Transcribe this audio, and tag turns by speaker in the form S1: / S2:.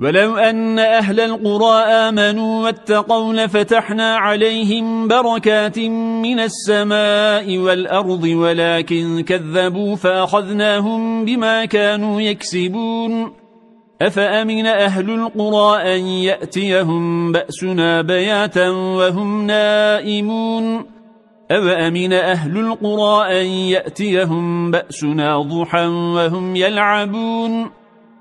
S1: ولو أن أهل القرى آمنوا واتقوا لفتحنا عليهم بركات من السماء والأرض ولكن كذبوا فأخذناهم بما كانوا يكسبون. أفأمن أهل القرى أن يأتيهم بأسنا بياتا وهم نائمون؟ أفأمن أهل القرى أن يأتيهم بأسنا ضحا وهم يلعبون؟